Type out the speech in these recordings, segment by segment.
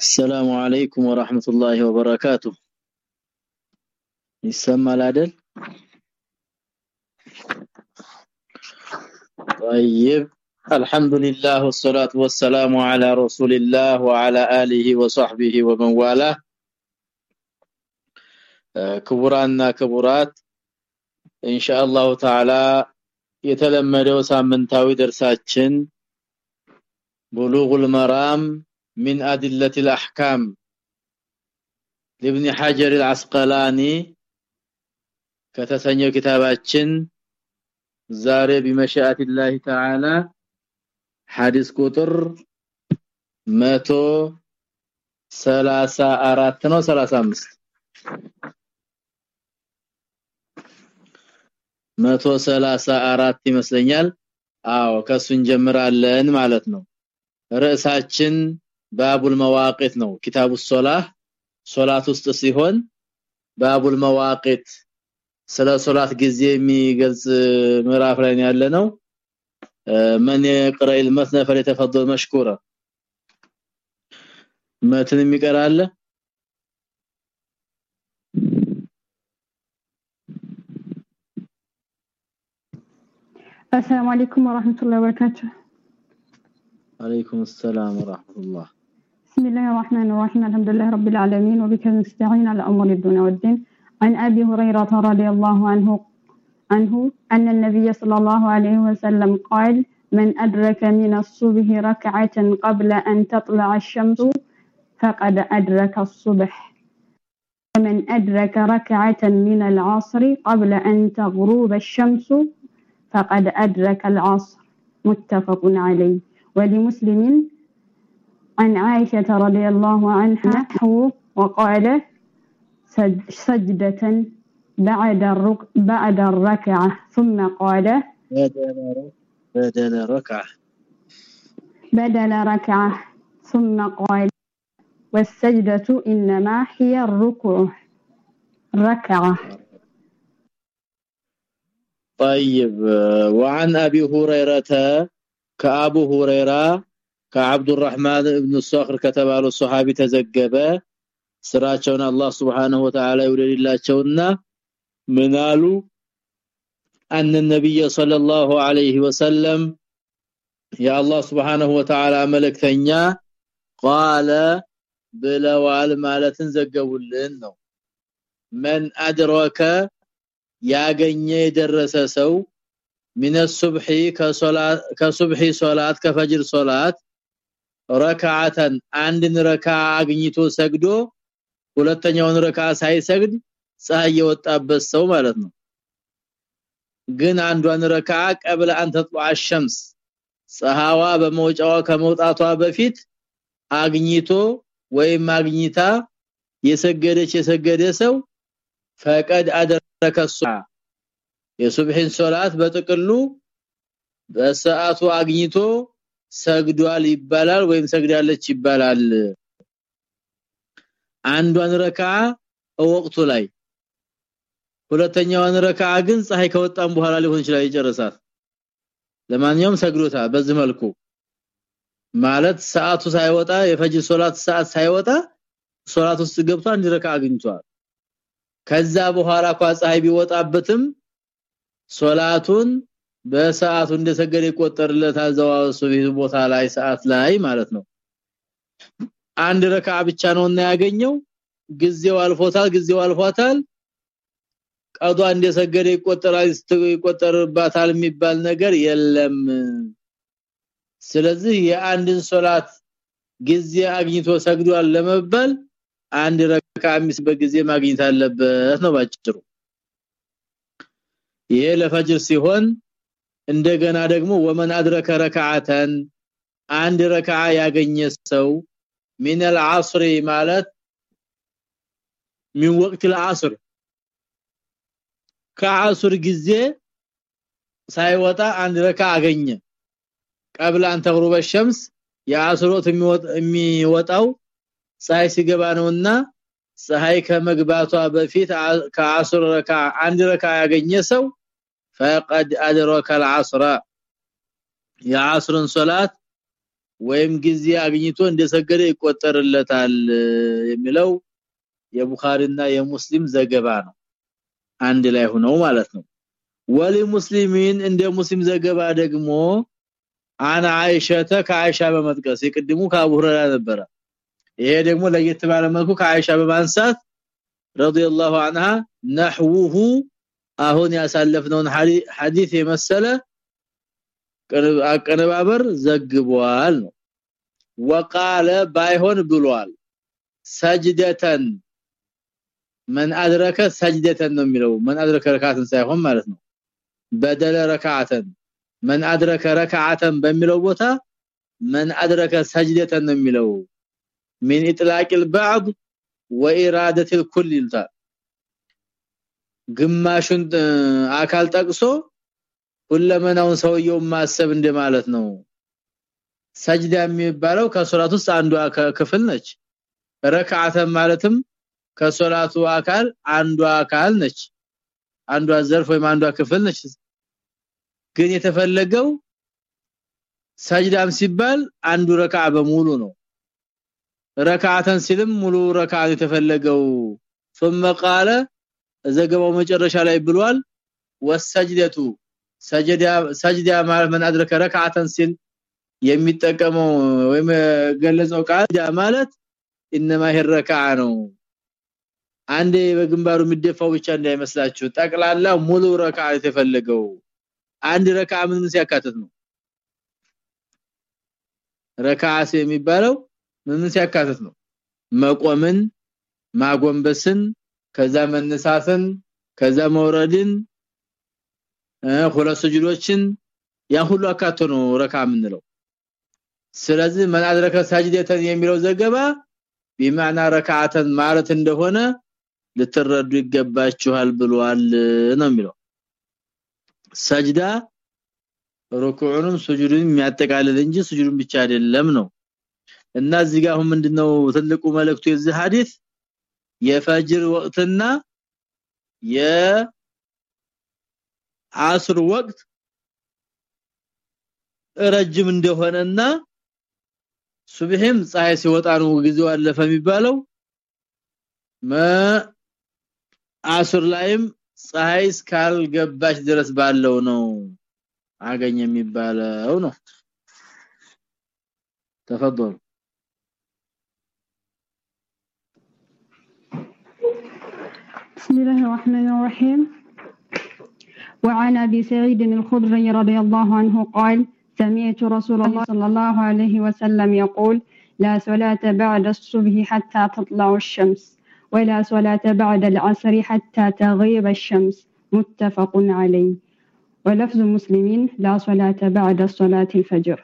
السلام عليكم ورحمة الله وبركاته يسمى العدل طيب الحمد لله والصلاة والسلام على رسول الله وعلى آله وصحبه ومن والاه ክቡራና ክቡራት ኢንሻአላሁ ተዓላ የተለመደው ሳምንታዊ ደርሳችን ቡሉጉል መራም من ادله الاحكام لابن حجر العسقلاني ከተሰኘው ኪታባችን ዛሬ بمشيئه الله تعالى ሐዲስ ቁጥር 134 ነው 35 134 ይመስለኛል አዎ ከሱ እንጀምራለን ማለት ነው ርዕሳችን ባቡል መዋቂት ነው ኪታቡ ሶላህ ሶላት ውስጥ ሲሆን ባቡል መዋቂት ስለ ሶላት ጊዜ የሚገልጽ ምዕራፍ ላይ ያለ ነው من يقرأ المثنى فليتفضل مشكورا መትን የሚቀራለ السلام عليكم ورحمة الله وبركاته عليكم السلام ورحمة الله بسم الله الرحمن الرحيم. الحمد لله رب العالمين وبك نستعين على أمور الدنيا والدين. عن أبي هريرة رضي الله عنه عنه أن النبي صلى الله عليه وسلم قال من أدرك من الصبح ركعة قبل أن تطلع الشمس فقد أدرك الصبح. ومن أدرك ركعة من العصر قبل أن تغروب الشمس فقد أدرك العصر. متفق عليه. ولمسلم عن عائشة رضي الله عنها نحو وقال سجدة بعد الرك بعد الركعة. ثم قال بدل ركعة بدل ركعة. ثم قال والسجدة إنما هي الركوع. ركعة. طيب وعن أبي هريرة كأبو هريرة ከአብዱ الرحማን ابن الصخر ከተባለ ሱሐቢ ተዘገበ ስራቸውን አላህ Subhanahu Wa Ta'ala ይወደድላቸውና ምናሉ ان النبي صلى الله عليه وسلم يا الله سبحانه وتعالى ملكتኛ قال ብለዋል ማለትን ዘገቡልን ነው من ادرك ያገኘ የደረሰ ሰው من الصبح ከሶላት ከሱብሂ ሶላት ከፈጅር ሶላት ركعه አንድን ረካ አግኝቶ ሰግዶ ሁለተኛውን ረካ ሳይሰግድ ፀሐይ የወጣበት ሰው ማለት ነው ግን አንዷን ረካ ቀብለ አንተ ተጥዋ الشمس ፀሐዋ በመውጫዋ ከመውጣቷ በፊት አግኝቶ ወይም አግኝታ የሰገደች የሰገደ ሰው ፈቀድ አደረከ የሱብሂን ሶላት በጥቅሉ በሰዓቱ አግኝቶ ሰግዷል ይባላል ወይም ሰግዳለች ይባላል? አንዷን ረካ ወቅቱ ላይ ሁለተኛዋን ረካ ግን ፀሐይ ከወጣም በኋላ ሊሆን ይችላል ይጨርሳል ለማንኛውም ሰግዶታል በዚህ መልኩ ማለት ሰዓቱ ሳይወጣ የፈጅር ሶላት ሰዓት ሳይወጣ ሶላት ውስጥ ገብቶ አንድ ረካ አግኝቷል። ከዛ በኋላ ኳ ፀሐይ ቢወጣበትም ሶላቱን በሰዓቱ እንደሰገደ ይቆጠርለታል። ዘዋሱ ቦታ ላይ ሰዓት ላይ ማለት ነው። አንድ ረካ ብቻ ነውና ያገኘው። ጊዜው አልፎታል ጊዜው አልፏታል። ቀዷ እንደሰገደ ይቆጠራል ይቆጠርባታል የሚባል ነገር የለም። ስለዚህ የአንድን ሶላት ጊዜ አግኝቶ ሰግዷል ለመባል አንድ ረካ አምስት በጊዜ ማግኘት አለበት ነው ባጭሩ። ይሄ ለፈጅር ሲሆን እንደገና ደግሞ ወመን አድረከ ረካዓተን አንድ ረካዓ ያገኘ ሰው من العصر ማለት من وقت العصر ከአሱር ጊዜ ሳይወጣ አንድ ረካ አገኘ ቀብለ አንተ غروب الشمس የአስሮት የሚወጣው ፀሐይ ሲገባ ነውና ፀሐይ ከመግባቷ በፊት ከአስር ረካ አንድ ረካ ያገኘ ሰው فقد ادرك العصر የአስርን ሶላት ወይም ጊዜ አግኝቶ እንደሰገደ ይቆጠርለታል የሚለው የቡኻሪና የሙስሊም ዘገባ ነው አንድ ላይ ሆነው ማለት ነው ወሊ ሙስሊሚን እንደ ሙስሊም ዘገባ ደግሞ አና አይሸተ ከአይሻ በመጥቀስ ይቅድሙ ከአቡ ሁረይራ ነበረ ይሄ ደግሞ ለየት ባለ መልኩ ከአይሻ በማንሳት ረዲየላሁ ዐንሃ ነህውሁ አሁን ያሳለፍነውን ሐዲስ የመሰለ አቀነባበር ዘግቧል ነው ወቃለ ባይሆን ብሏል ሰጅደተን من ادرك ሰጅደተን ነው የሚለው من ادرك ረካዓትን ሳይሆን ማለት ነው በደለ ረካዓተን من ادرك ረካዓተን በሚለው ቦታ من ادرك ሰጅደተን ነው የሚለው من اطلاق البعض واراده الكل ይልታል ግማሹን አካል ጠቅሶ ሁለመናውን ሰውየው ማሰብ እንደማለት ነው ሰጅዳ የሚባለው ከሶላት ውስጥ አንዷ ክፍል ነች ረካዓተ ማለትም ከሶላቱ አካል አንዷ አካል ነች አንዷ ዘርፍ ወይም አንዷ ክፍል ነች ግን የተፈለገው ሰጅዳም ሲባል አንዱ ረካዓ በሙሉ ነው ረካዓተን ሲልም ሙሉ ረካዓ የተፈለገው ثم قال ዘገባው መጨረሻ ላይ ብሏል ወሰጅደቱ ሰጀዳ ሰጅዳ ማለት ምን አድረከ ረካዓተን ሲል የሚጠቀመው ወይም ገለጸው ቃል ማለት انما هي الركعه ነው አንዴ በግንባሩ የሚደፋው ብቻ እንዳይመስላችሁ ጠቅላላ ሙሉ ረካዓ የተፈለገው አንድ ረካዓ ምን ሲያካትት ነው ረካዓ የሚባለው ምን ሲያካትት ነው መቆምን ማጎንበስን ከዛ መነሳፍን ከዛ መውረድን ሁለት ስጁዶችን ያ ሁሉ አካቶ ነው ረካ ምንለው ስለዚህ መን ሳጅደተን የሚለው ዘገባ በማዕና ረካዓተን ማለት እንደሆነ ልትረዱ ይገባችኋል ብሏል ነው የሚለው። ሰጅዳ ሩኩዑንም ስጁድንም የሚያጠቃልል እንጂ ስጁድን ብቻ አይደለም ነው። እና እዚህ ጋር አሁን ምንድነው ትልቁ መልእክቱ የዚህ ሐዲስ የፈጅር ወቅትና የአስር ወቅት ረጅም እንደሆነና ሱብሂም ፀሐይ ሲወጣ ነው ጊዜው አለፈ የሚባለው። አስር ላይም ፀሐይ እስካልገባች ድረስ ባለው ነው አገኘ የሚባለው ነው። ተፈضل بسم الله الرحمن الرحيم. وعن أبي سعيد الخدري رضي الله عنه قال سمعت رسول الله صلى الله عليه وسلم يقول لا صلاة بعد الصبح حتى تطلع الشمس ولا صلاة بعد العصر حتى تغيب الشمس. متفق عليه. ولفظ مسلمين لا صلاة بعد صلاة الفجر.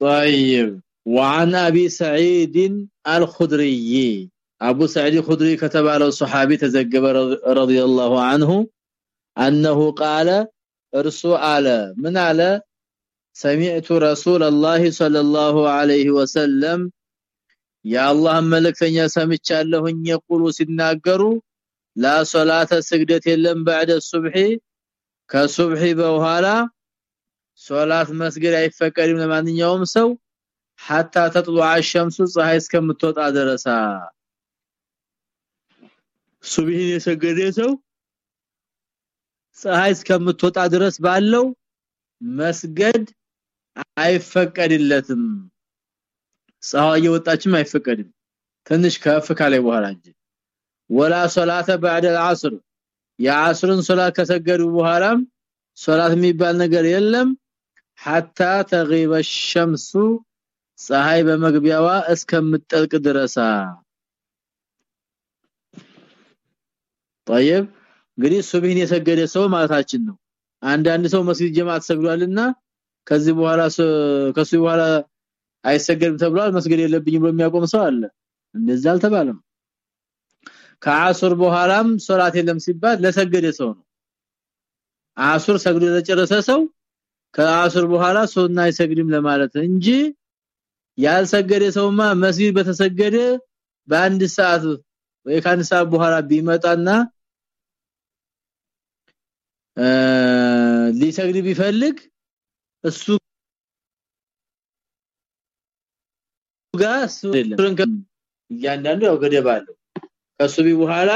طيب. وعن ابي سعيد الخدري ابو سعيد الخدري كتب على الصحابي تزجب رضي الله عنه انه قال ارسو على من على سمعت رسول الله صلى الله عليه وسلم يا الله ملكتنيا سمعتالهኝ يقول ሲናገሩ لا صلاه سجدت የለም بعد الصبح ከሱብሂ በኋላ ሶላት መስገድ አይፈቀድም ለማንኛውም ሰው حتى تطلع الشمس ፀሐይ እስከምትወጣ ድረስ ሱብሂን የሰገደ ሰው ፀሐይ እስከምትወጣ ድረስ ባለው መስገድ አይፈቀድለትም ፀሐይ የወጣችም አይፈቀድም ትንሽ ከፍ ካለ በኋላ እንጂ ወላ ሶላተ بعد العصر የአስርን ሶላት ከሰገዱ በኋላም ሶላት የሚባል ነገር የለም حتى تغيب الشمس ፀሐይ በመግቢያዋ እስከምትጠልቅ ድረስ طيب እንግዲህ ሱብሂን የሰገደ ሰው ማለታችን ነው አንዳንድ ሰው መስጊድ ጀማዓት ሰግዷልና ከዚህ በኋላ ከሱ በኋላ አይሰገድም ተብሏል መስገድ የለብኝም ብሎ የሚያቆም ሰው አለ እንደዛ አልተባለም ከአሱር በኋላም ሶላት የለም ሲባል ለሰገደ ሰው ነው አሱር ሰግዶ ለጨረሰ ሰው ከአሱር በኋላ ሱና አይሰግድም ለማለት እንጂ ያልሰገደ ሰውማ መስጊድ በተሰገደ በአንድ ሰዓት ወይ ከአንድ ሰዓት በኋላ ቢመጣና ሊሰግድ ቢፈልግ እሱ ጋር እያንዳንዱ ያው ገደብ አለው። ከሱቢ በኋላ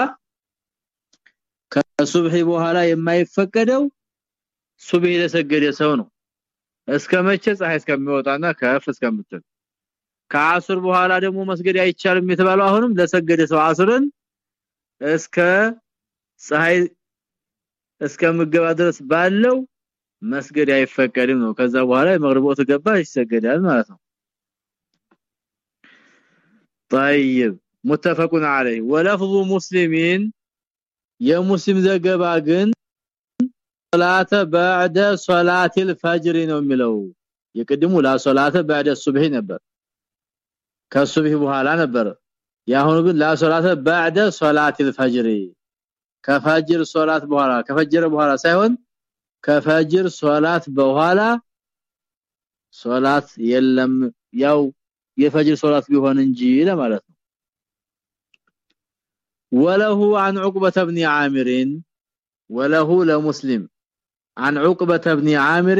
ከሱብሂ በኋላ የማይፈቀደው ሱብሂ ለሰገደ ሰው ነው። እስከመቼ ፀሐይ እስከሚወጣና ከፍ እስከምትል ከአስር በኋላ ደግሞ መስገድ አይቻልም የተባለው አሁንም ለሰገደ ሰው አስርን እስከ ፀሐይ እስከምገባ ድረስ ባለው መስገድ አይፈቀድም ነው ከዛ በኋላ የመግሪቦት ገባ ይሰገዳል ማለት ነው طيب متفق عليه ولفظ مسلمين የሙስሊም ዘገባ ግን ሶላተ بعد ሶላት الفجر ነው የሚለው የቅድሙ ላ ሶላተ بعد الصبح ነበር ከሱብህ በኋላ ነበር ያሁኑ ግን ላ ሶላተ بعد ሶላት الفجر ከፈጅር ሶላት በኋላ ከፈጀረ በኋላ ሳይሆን ከፈጅር ሶላት በኋላ ሶላት የለም ያው የፈጅር ሶላት ቢሆን እንጂ ለማለት ነው وله عن عقبة بن عامر وله لمسلم عن عقبة بن عامر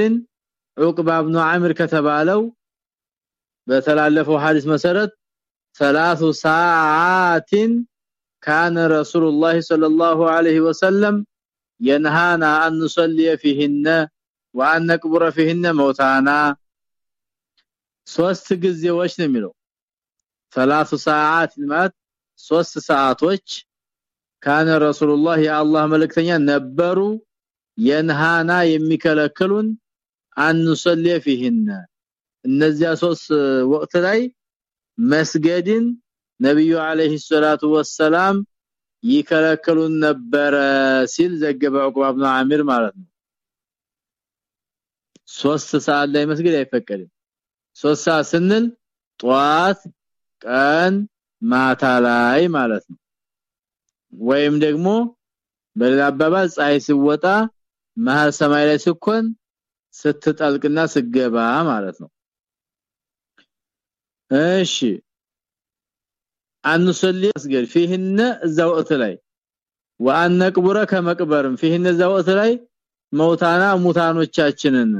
عقبة بن عامر كتباله بتلالفوا حديث مسرت ثلاث ساعات كان رسول الله صلى الله عليه وسلم ينهانا أن نصلي فيهن وأن نكبر فيهن موتانا ሶስት ጊዜዎች ነው የሚለው ثلاث ساعات ማለት ሶስት ሰዓቶች ካነ ረሱላህ የአላህ መልእክተኛ ነበሩ የንሃና የሚከለክሉን አንሰለ فيهن እነዚያ ሶስት ወቅት ላይ መስገድን ነብዩ አለይሂ ሰላቱ ወሰላም ይከለክሉን ነበረ ሲል ዘገበ ዑቅባ ኢብኑ አሚር ማለት ነው። ሶስት ሰዓት ላይ መስገድ አይፈቀድም። ሶስት ሰዓት ስንል ጧት ቀን ማታ ላይ ማለት ነው። ወይም ደግሞ በሌላ አባባል ፀሐይ ሲወጣ መሃል ሰማይ ላይ ሲኮን ስትጠልቅና ስገባ ማለት ነው እሺ አንሰሊ አስገድ فيهن እዛው ወቅት ላይ ወአን ነቅቡረ ከመቅበርም فيهن እዛው ወቅት ላይ መውታና ሙታኖቻችንን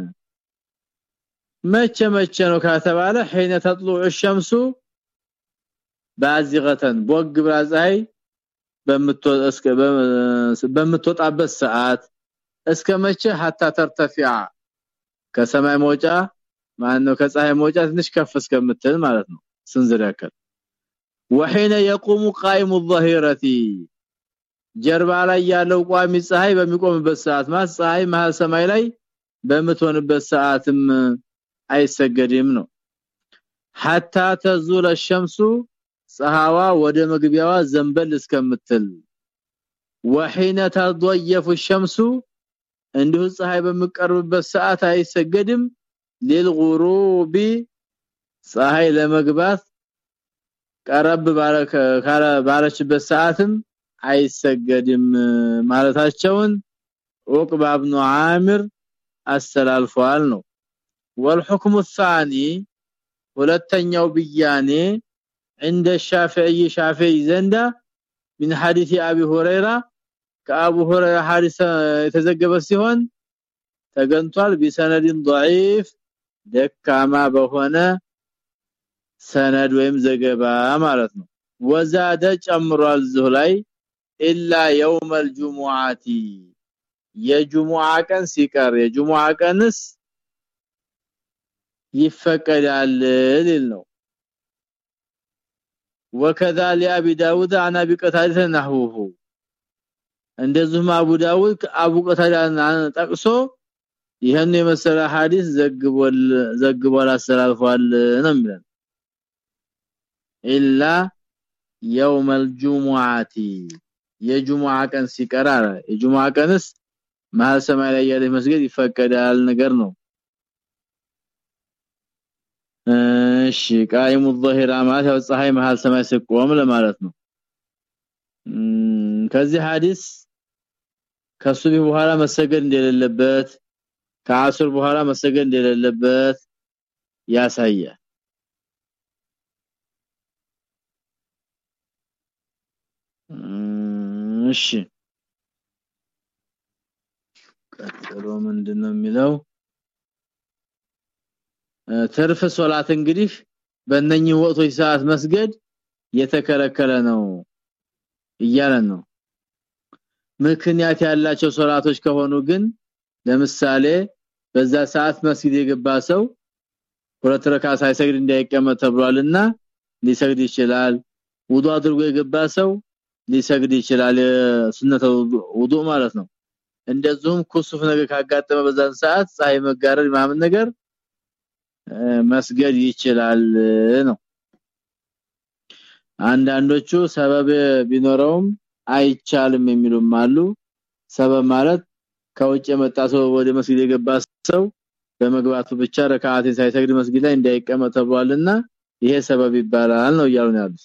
መቼ መቼ ነው ከተባለ حين تطلع الشمس ባዚገተን ቦግ ብላ ፀሐይ በምትወጣበት ሰዓት እስከ መቼ hatta ተርተፊያ ከሰማይ መውጫ ማነው ከፀሐይ መውጫ ትንሽ ከፍ እስከምትል ማለት ነው ስንዝር ያከል وحين يقوم قائم الظهيره ጀርባ ላይ ያለው ቋሚ ፀሐይ በሚቆምበት ሰዓት ማለት ፀሐይ መሃል ሰማይ ላይ በምትሆንበት ሰዓትም አይሰገድም ነው حتى تزول الشمس ፀሐዋ ወደ መግቢያዋ ዘንበል እስከምትል وحين تضيف الشمس እንዲሁ ፀሐይ በሚቀርብበት ሰዓት አይሰገድም للغروب ፀሐይ ለመግባት ቀረብ ባለችበት ሰዓትም አይሰገድም ማለታቸውን ዑቅባ ኢብኑ አሚር አስተላልፈዋል ነው والحكم الثاني ሁለተኛው ብያኔ عند الشافعي شافعي ዘንዳ من حديث ابي هريره ከአቡ ሁረይራ ሐዲስ የተዘገበ ሲሆን ተገንቷል ቢሰነድን ضعيف ደካማ በሆነ ሰነድ ወይም ዘገባ ማለት ነው ወዛደ ጨምሯል ዝሁ ላይ ኢላ يوم الجمعه የጁሙዓ ቀን ሲቀር የጁሙዓ ቀንስ ይፈቀዳል ሊል ነው وكذا لابي داود عن ابي قتاده نحوه እንደዚሁም አቡ ዳውድ አቡ ቀታዳን ጠቅሶ ይሄን የመሰለ ሐዲስ ዘግቧል ዘግቧል አስተላልፏል ነው የሚለን ኢላ يوم الجمعه የጁሙዓ ቀን ሲቀራ የጁሙዓ ቀንስ መሃል ሰማይ ላይ ያለ መስጊድ ይፈቀዳል ነገር ነው እሺ ቃይሙ الظهير ማለት ያው ፀሐይ መሃል ሰማይ ሲቆም ለማለት ነው ከዚህ ሐዲስ ከሱቢ በኋላ መሰገድ እንደሌለበት ከአስር በኋላ መሰገድ እንደሌለበት ያሳያል። እሺ። ቀጥሎ ምንድነው የሚለው? ተርፍ ሶላት እንግዲህ በእነኚህ ወቅቶች ሰዓት መስገድ የተከለከለ ነው እያለን ነው። ምክንያት ያላቸው ሶላቶች ከሆኑ ግን ለምሳሌ በዛ ሰዓት መስጊድ የገባ ሰው ሁለት ረካ ሳይሰግድ እንዳይቀመጥ ተብሏልና ሊሰግድ ይችላል። ውዱ አድርጎ የገባ ሰው ሊሰግድ ይችላል። ሱነተ ውዱ ማለት ነው። እንደዚሁም ኩሱፍ ነገር ካጋጠመ በዛን ሰዓት ፀሐይ መጋረድ ማምን ነገር መስገድ ይችላል ነው። አንዳንዶቹ ሰበብ ቢኖረውም አይቻልም የሚሉም አሉ። ሰበብ ማለት ከውጭ የመጣ ሰው ወደ መስጊድ የገባ ሰው በመግባቱ ብቻ ረካዓትን ሳይሰግድ መስጊድ ላይ እንዳይቀመጥ ተብሏልና ይሄ ሰበብ ይባላል ነው እያሉ ያሉት።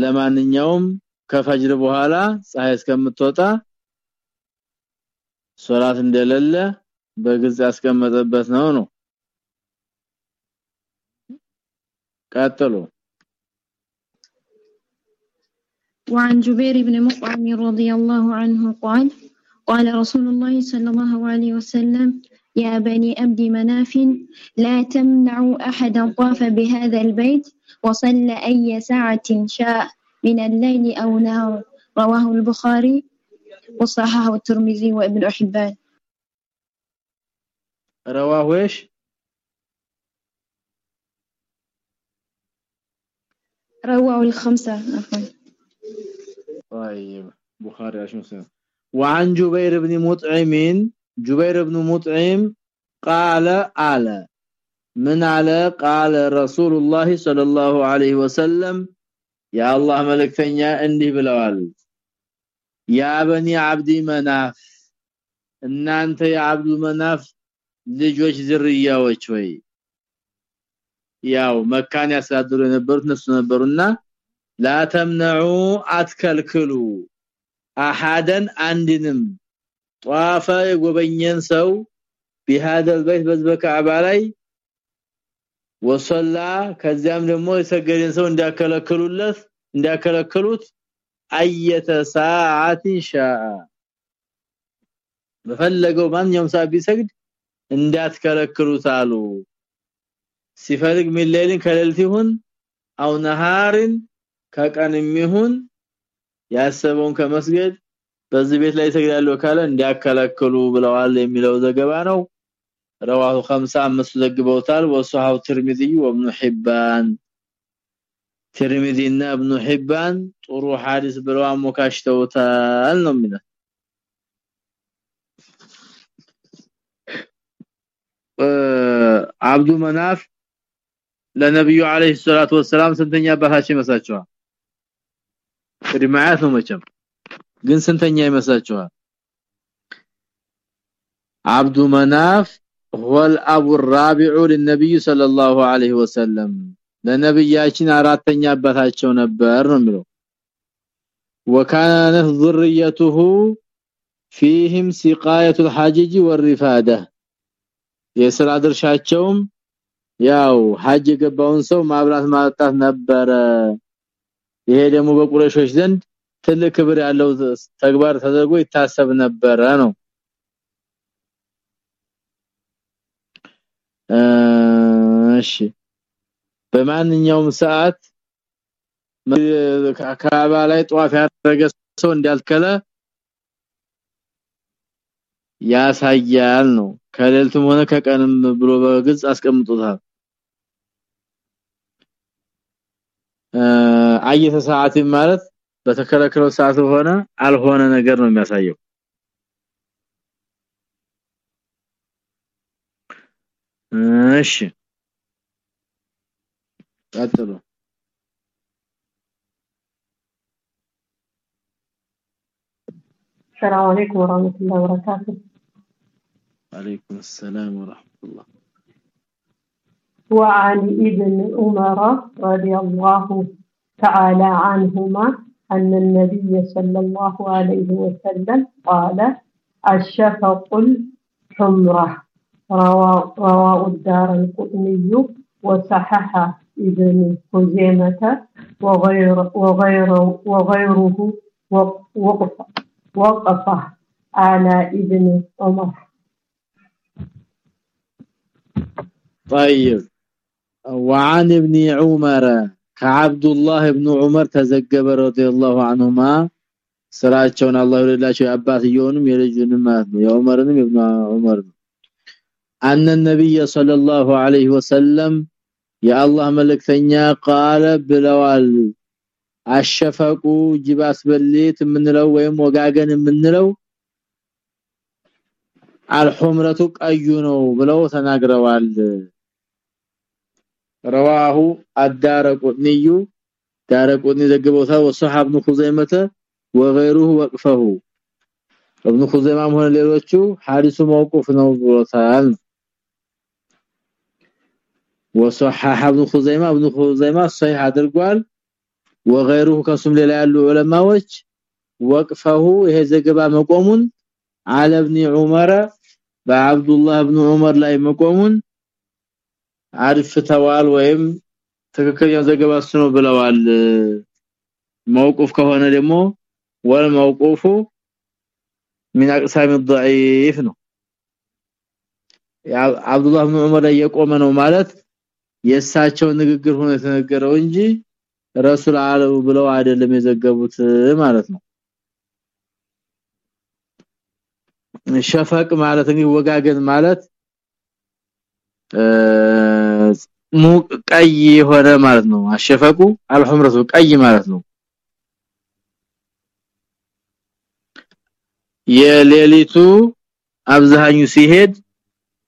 ለማንኛውም ከፈጅር በኋላ ፀሐይ እስከምትወጣ ሶላት እንደሌለ በግልጽ ያስቀመጠበት ነው ነው። ቀጥሉ وعن جبير بن مطعم رضي الله عنه قال قال رسول الله صلى الله عليه وسلم يا بني أبد مناف لا تمنعوا أحدا طاف بهذا البيت وصلى أي ساعة شاء من الليل أو نهار. رواه البخاري وصححه الترمذي وابن حبان. رواه إيش؟ رواه الخمسة عفوا. طيب بخاري 20 سنة. وعن جبير بن مطعم جبير بن مطعم قال على من على قال رسول الله صلى الله عليه وسلم يا الله ملكتنيا اندي بلوال. يا بني عبد مناف. ان انت يا عبد مناف ልጆች ዝርያዎች ወይ? مكان يا ያሳድሩ نبرت نسو نبرنا ነበሩና ላተምነዑ አትከልክሉ አሐደን አንድንም ጧፈ የጎበኘን ሰው بهذا البيت በዝበካዕባ ላይ ወሰላ ከዚያም ደግሞ የሰገደን ሰው እንዲያከለክሉለት እንዲያከለክሉት አየተ ሰዓት ሻአ በፈለገው ማንኛውም ሰዓት ቢሰግድ እንዳትከለክሉት አሉ ሲፈልግ ሚለልን ከሌሊት ይሁን አው ነሃርን ከቀንም ይሁን ያሰበውን ከመስገድ በዚህ ቤት ላይ ይሰግዳሉ ካለ እንዲያከለክሉ ብለዋል የሚለው ዘገባ ነው رواه خمسة አምስቱ ዘግበውታል ወሰሐው ትርሚዚ ወብኑ ሒባን ትርሚዚና ኢብኑ ሒባን ጥሩ ሐዲስ ብለው አሞካሽተውታል ነው የሚለው አብዱ መናፍ ለነብዩ አለይሂ ሰላቱ ወሰላም ስንተኛ አባታችን ይመስላችኋል ቅድማያት ነው መቼም ግን ስንተኛ ይመስላችኋል አብዱ መናፍ هو الاب الرابع للنبي صلى الله عليه وسلم ለነብያችን አራተኛ አባታቸው ነበር ነው የሚለው وكانت ذريته فيهم سقايه الحجج والرفاده የስራ ድርሻቸውም ያው ሐጅ የገባውን ሰው ማብራት ማጣት ነበረ ይሄ ደግሞ በቁረሾች ዘንድ ትልቅ ክብር ያለው ተግባር ተደርጎ ይታሰብ ነበረ ነው። እሺ። በማንኛውም ሰዓት ካባ ላይ ጧፍ ያደረገ ሰው እንዳልከለ ያሳያል ነው። ከሌልቱም ሆነ ከቀንም ብሎ በግልጽ አስቀምጦታል አየተ ሰዓት ማለት በተከለከለው ሰዓት ሆነ አልሆነ ነገር ነው የሚያሳየው እሺ ቀጥሉ السلام عليكم ورحمة الله وبركاته وعليكم السلام ورحمة الله وعن ابن عمر رضي الله تعالى عنهما أن النبي صلى الله عليه وسلم قال الشفق الحمرة. رواه الدار القطني وصحح ابن خزيمة وغير وغير وغيره وقف وقفه على ابن عمر. طيب. وعن ابن عمر ከአብዱ الله ابن عمر ተዘገበ رضي الله عنهما ስራቸውን አላህ ይወደላቸው የአባትየውንም የልጁንም የዑመርንም ኢብኑ ዑመር አን ነብይ ሰለላሁ ዐለይሂ ወሰለም የአላህ መልእክተኛ ቃለ ብለዋል አሸፈቁ ጅባስ በሌት የምንለው ወይም ወጋገን የምንለው አልሁምረቱ ቀዩ ነው ብለው ተናግረዋል رواه الدارقطني دارقطني ዘግበውታ ወሰሐብ ابن خزيمه وغيره وقفه ابن خزيمه ሆነ ሌሎቹ ሐዲሱ መውቁፍ ነው ብሎታል وصحح ابن خزيمه ابن خزيمه صحيح አድርጓል وغيره ከሱም ሌላ ያሉ ዑለማዎች وقفه ይሄ ዘገባ መቆሙን على ابن عمر በአብዱ الله ابن عمر ላይ መቆሙን አርፍተዋል ወይም ትክክለኛ ዘገባ እሱ ነው ብለዋል መውቁፍ ከሆነ ደግሞ والموقوف من اقسام الضعيف ነው አብዱላህ ኢብኑ ዑመር የቆመ ነው ማለት የእሳቸው ንግግር ሆነ የተነገረው እንጂ ረሱል አለው ብለው አይደለም የዘገቡት ማለት ነው ሸፈቅ ማለት እንግዲህ ወጋገን ማለት ሙቅ ቀይ የሆነ ማለት ነው። አሸፈቁ አልሁምረቱ ቀይ ማለት ነው። የሌሊቱ አብዛኙ ሲሄድ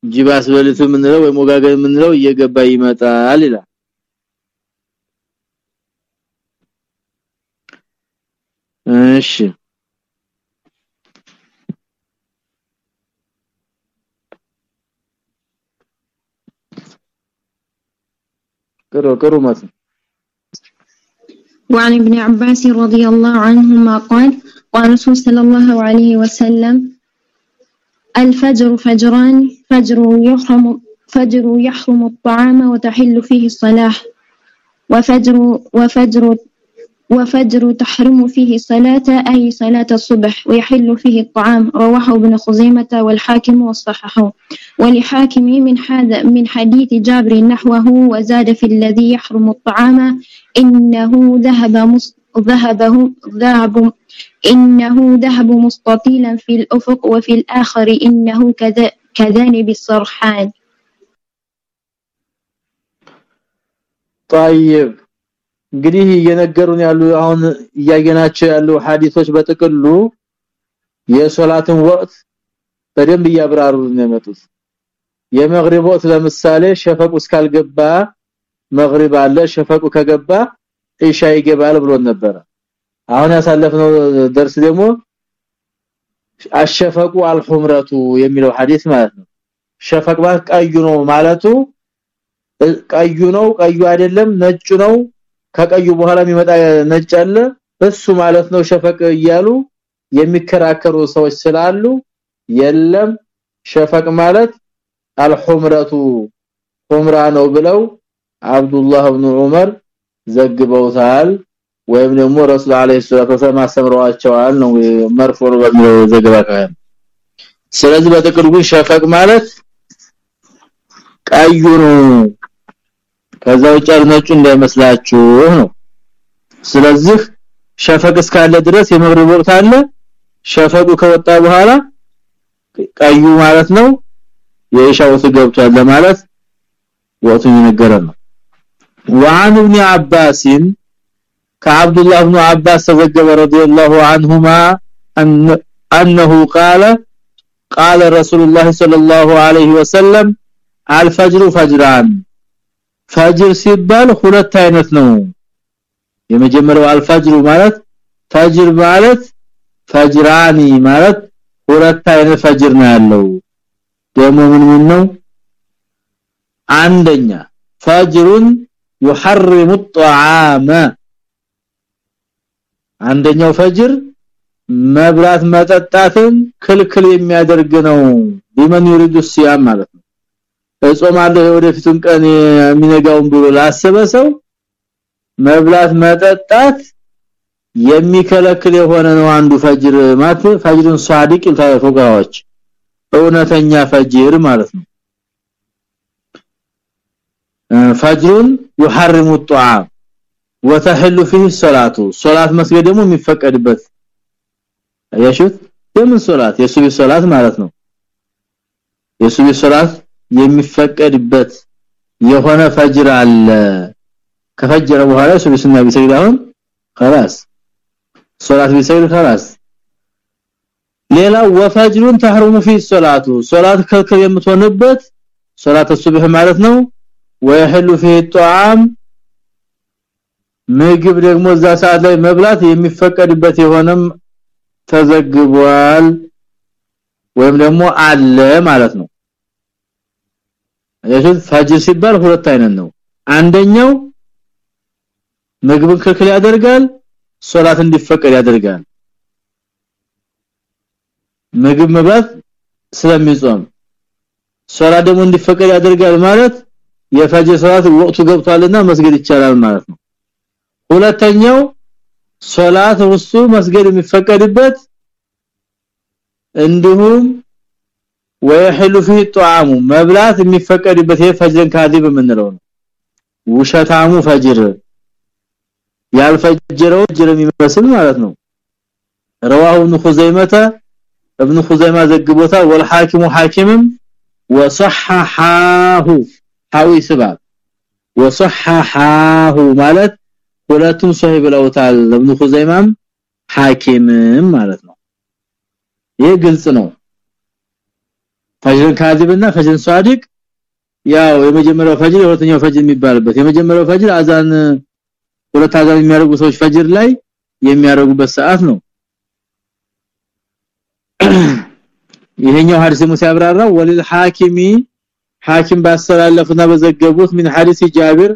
ጅባስ በሊቱ ምንለው ወይ ሞጋገን ምንለው እየገባ ይመጣል ይላል። እሺ قروا قروا مثلا وعن ابن عباس رضي الله عنهما قال قال رسول صلى الله عليه وسلم الفجر فجران فجر يحرم فجر يحرم الطعام وتحل فيه الصلاة وفجر وفجر وفجر تحرم فيه الصلاة أي صلاة الصبح ويحل فيه الطعام رواه ابن خزيمة والحاكم والصححه ولحاكم من من حديث جابر نحوه وزاد في الذي يحرم الطعام إنه ذهب ذهبه ذهب إنه ذهب مستطيلا في الأفق وفي الآخر إنه كذانب الصرحان. طيب. እንግዲህ እየነገሩን ያሉ አሁን እያየናቸው ያሉ ሐዲሶች በጥቅሉ የሶላትን ወቅት በደንብ እያብራሩ የመጡት። የመግሪብ ወቅት ለምሳሌ ሸፈቁ እስካልገባ መግሪብ አለ ሸፈቁ ከገባ ኢሻ ይገባል ብሎ ነበር አሁን ያሳለፍነው ደርስ ደግሞ አሸፈቁ አልሁምረቱ የሚለው ሐዲስ ማለት ነው። ሸፈቅ ማለት ቀዩ ነው ማለቱ ቀዩ ነው ቀዩ አይደለም ነጩ ነው ከቀዩ በኋላ የሚመጣ ነጭ አለ። እሱ ማለት ነው ሸፈቅ እያሉ የሚከራከሩ ሰዎች ስላሉ የለም። ሸፈቅ ማለት አልሁምረቱ ሁምራ ነው ብለው አብዱላህ ኢብኑ ዑመር ዘግበውታል ወይም ደግሞ ረሱል አለይሂ ሰላቱ ወሰለም አስተምረዋቸዋል ነው በሚለው ዘገባ ስለዚህ በጥቅሉ ሸፈቅ ማለት ቀዩ ነው ከዛ ውጭ ነጩ እንዳይመስላችሁ ነው ስለዚህ ሸፈቅ እስካለ ድረስ የመግሪብ ወቅት አለ ሸፈቁ ከወጣ በኋላ ቀዩ ማለት ነው የኢሻው ገብቷል ለማለት ወቅቱ ይነገራል وعن ابن عباس كعبد الله بن عباس تذكر رضي الله عنهما أن أنه قال قال رسول الله صلى الله عليه وسلم الفجر فجران ፈጅር ሲባል ሁለት አይነት ነው የመጀመሪያው አልፈጅሩ ማለት ፈጅር ማለት ፈጅራኒ ማለት ሁለት አይነት ፈጅር ነው ያለው ደግሞ ምን ምን ነው አንደኛ ፈጅሩን يحرم الطعام አንደኛው ፈጅር መብራት መጠጣትን ክልክል የሚያደርግ ነው ቢመን ይሪዱ ሲያም ማለት ነው እጾማለሁ ወደፊቱን ቀን የሚነጋውን ብሎ ላሰበ ሰው መብላት መጠጣት የሚከለክል የሆነ ነው አንዱ ፈጅር ማለት ፈጅርን ሷዲቅ ፉቃዎች እውነተኛ ፈጅር ማለት ነው ፈጅሩን يحرم الطعام وتحل فيه الصلاه ሶላት መስገድ ደግሞ የሚፈቀድበት አያሹት የምን ሶላት የሱቢ ሶላት ማለት ነው የሱቢ ሶላት የሚፈቀድበት የሆነ ፈጅር አለ። ከፈጅር በኋላ ሱብስና ቢሰግድ خلاص ሶላት ቢሰግድ خلاص ሌላ ወፈጅሩን ተህሩሙ في ሶላቱ ሶላት ከልከል የምትሆንበት ሶላት ሱብህ ማለት ነው። ويحل فيه الطعام ምግብ ደግሞ እዛ ሰዓት ላይ መብላት የሚፈቀድበት የሆነም ተዘግቧል ወይም ደግሞ አለ ማለት ነው። አያችሁ ፈጅር ሲባል ሁለት አይነት ነው። አንደኛው ምግብን ክልክል ያደርጋል ሶላት እንዲፈቀድ ያደርጋል። ምግብ መብላት ስለሚጾም። ሶላት ደግሞ እንዲፈቀድ ያደርጋል ማለት የፈጅር ሶላት ወቅቱ ገብቷልና መስገድ ይቻላል ማለት ነው። ሁለተኛው ሶላት ውስጡ መስገድ የሚፈቀድበት እንዲሁም ويحل فيه الطعام مبلات የሚፈቀድበት የፈጅርን ካዲብ የምንለው ውሸታሙ ፈጅር ያልፈጀረው ጅር የሚመስል ማለት ነው። رواه ابن خزيمه ابن خزيمه ዘግቦታ والحاكم حاكم وصححه حاوي سباب وصححه ማለት ሁለቱም ሶሂህ ብለውታል። ابن خزيمه حاكم ማለት ነው። ፈጅር ካዚብና ፈጅር ሷዲቅ ያው የመጀመሪያው ፈጅር የሁለተኛው ፈጅር የሚባልበት። የመጀመሪያው ፈጅር አዛን ሁለት አዛን የሚያደርጉ ሰዎች ፈጅር ላይ የሚያደርጉበት ሰዓት ነው። ይሄኛው ሐዲስ ሙሳ ያብራራው ወሊል ሐኪሚ ሐኪም ባስተላለፉና በዘገቡት ምን ሐዲስ ጃቢር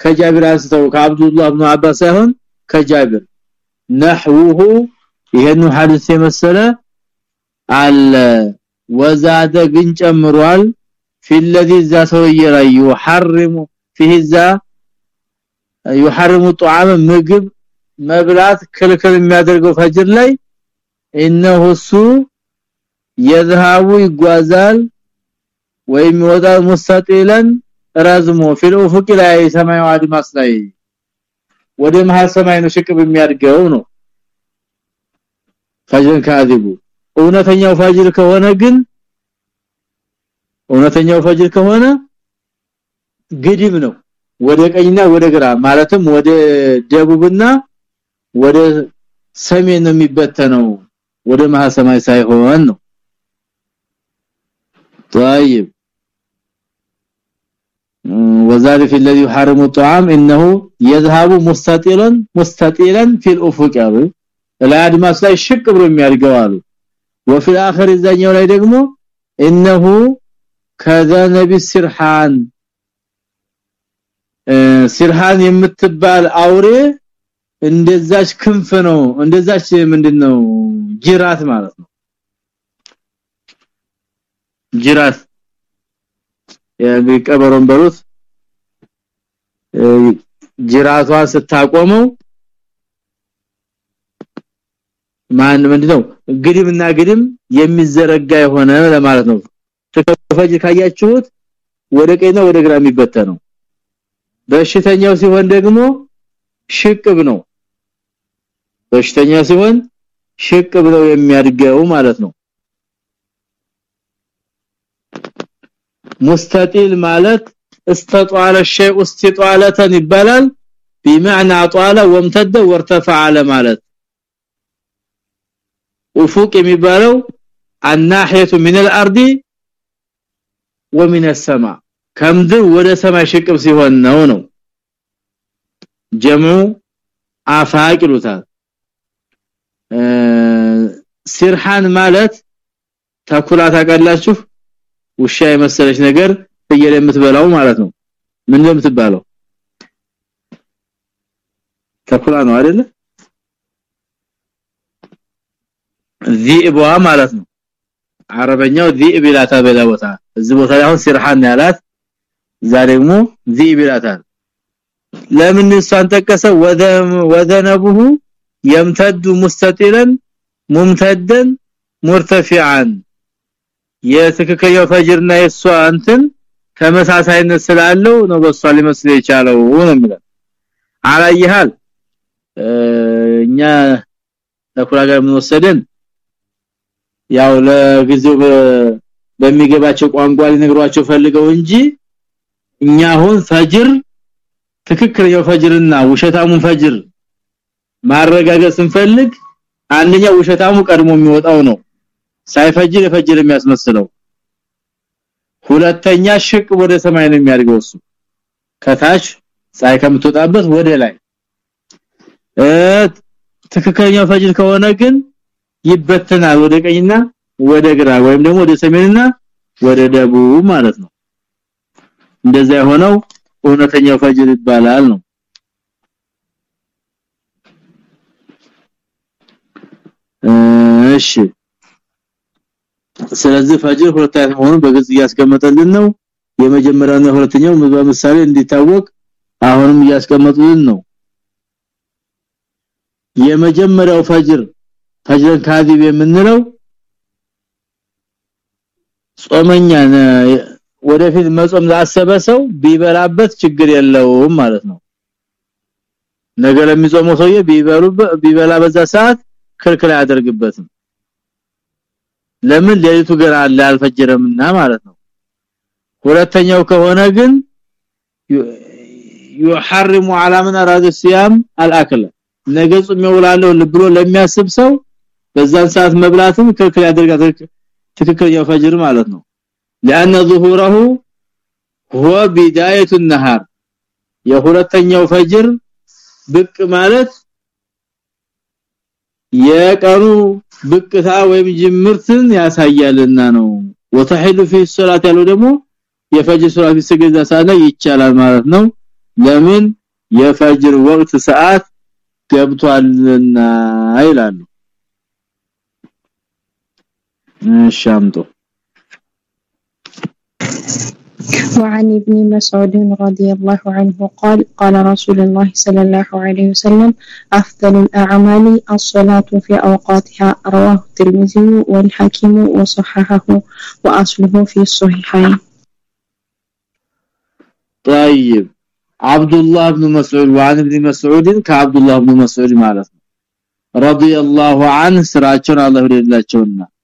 ከጃቢር አንስተው ከአብዱላህ ኢብኑ አባስ ሳይሆን ከጃቢር ነህውሁ ይሄን ሐዲስ የመሰለ አለ ወዛደ ግን ጨምሯል في الذي ذاته يرى يحرم فيه ذا يحرم الطعام ምግብ መብላት ክልክል የሚያደርገው ፈጅር ላይ انه ሱ يذهب ይጓዛል ወይም ይወጣል ሙስተጢለን ረዝሞ في الافق ላይ ሰማዩ አድማስ ላይ ወደ መሃል ሰማይ ነው ሽቅብ የሚያድገው ነው ፈጅር ካዚቡ እውነተኛው ፈጅር ከሆነ ግን እውነተኛው ፈጅር ከሆነ ግድም ነው ወደ ቀኝና ወደ ግራ ማለትም ወደ ደቡብና ወደ ሰሜን ነው የሚበተነው ወደ መሃል ሰማይ ሳይሆን ነው طيب وذلك الذي يحرم الطعام انه يذهب مستطيلا مستطيلا في الافق الادماس ላይ ሽቅ ብሎ የሚያርገው አሉ وفي الاخر እዛኛው ላይ ደግሞ انه كذا نبي سرحان ሲርሃን የምትባል አውሬ እንደዛች ክንፍ ነው እንደዛች ምንድነው ጅራት ማለት ነው ጅራት የቀበሮን በሩት ጅራቷን ስታቆመው ማን ምንድነው ግድምና ግድም የሚዘረጋ የሆነ ለማለት ነው ተከፈጅ ካያችሁት ወደ ቀኝና ወደ ግራ የሚበተነው በሽተኛው ሲሆን ደግሞ ሽቅብ ነው በሽተኛ ሲሆን ሽቅብ ነው የሚያድገው ማለት ነው ሙስተጢል ማለት استطال الشيء استطالة ይባላል بمعنى طال وامتد وارتفع ማለት افق የሚባለው الناحيه من الارض ومن السماء ከምድር ወደ ሰማይ ሽቅብ ሲሆን ነው ነው ጀሙ አፋቅ ይሉታል ሲርሃን ማለት ተኩላ ታውቃላችሁ ውሻ የመሰለች ነገር ፍየል የምትበላው ማለት ነው ምን የምትባለው ተኩላ ነው አይደለ ዚእቧ ማለት ነው አረበኛው ዚእብ ይላታ በላ ቦታ እዚህ ቦታ አሁን ሲርሃን ያላት እዛ ደግሞ ዚእብ ይላታል ለምን እሷን ጠቀሰ ወደነቡሁ يمتد مستطيلا ممتدا مرتفعا የትክክለኛው ፈጅርና የሷ እንትን ተመሳሳይነት ስላለው ነው በሷ ሊመስል የቻለው ነው የሚለው አላየሃል እኛ ለኩራ ጋር ምን ወሰደን ያው ለጊዜው በሚገባቸው ቋንቋ ሊነግሯቸው ፈልገው እንጂ እኛ አሁን ፈጅር ትክክለኛው ፈጅርና ውሸታሙን ፈጅር ማረጋገጥ ስንፈልግ አንደኛው ውሸታሙ ቀድሞ የሚወጣው ነው። ሳይፈጅር የፈጅር የሚያስመስለው። ሁለተኛ ሽቅ ወደ ሰማይ ነው የሚያደርገው እሱ። ከታች ፀሐይ ከምትወጣበት ወደ ላይ። ትክክለኛው ፈጅር ከሆነ ግን ይበተናል ወደ ቀኝና ወደ ግራ ወይም ደግሞ ወደ ሰሜንና ወደ ደቡብ ማለት ነው። እንደዛ የሆነው እውነተኛው ፈጅር ይባላል ነው። እሺ። ስለዚህ ፈጅር ሁለት መሆኑን በግልጽ እያስቀመጠልን ነው። የመጀመሪያውና ሁለተኛው በምሳሌ እንዲታወቅ አሁንም እያስቀመጡልን ነው። የመጀመሪያው ፈጅር ፈጅር ካዲብ የምንለው ጾመኛ ወደፊት መጾም ላሰበ ሰው ቢበላበት ችግር የለውም ማለት ነው ነገ ለሚጾመው ሰውዬ ቢበሉ ቢበላ በዛ ሰዓት ክልክል አያደርግበትም ለምን ሌሊቱ ገና አለ አልፈጀረምና ማለት ነው ሁለተኛው ከሆነ ግን يحرم على من اراد الصيام الاكل ነገ ጾም ይውላለሁ ብሎ ለሚያስብ ሰው በዛን ሰዓት መብላትም ክልክል ያደርጋል ትክክለኛው ፈጅር ማለት ነው لان ظهوره هو بدايه النهار የሁለተኛው ፈጅር ብቅ ማለት የቀኑ ብቅታ ወይም ጅምርትን ያሳያልና ነው ወተሂሉ في الصلاه ያለው ደግሞ የፈጅር ሶላት ሲገዛ ሳለ ይቻላል ማለት ነው ለምን የፈጅር ወቅት ሰዓት ገብቷልና ይላሉ شامدو وعن ابن مسعود رضي الله عنه قال قال رسول الله صلى الله عليه وسلم أفضل الأعمال الصلاة في أوقاتها. رواه الترمذي والحاكم وصححه وأصله في الصحيحين. طيب. عبد الله بن مسعود وعن ابن مسعود كعبد الله بن مسعود معرفنا رضي الله عنه سراچون الله رضي الله عنه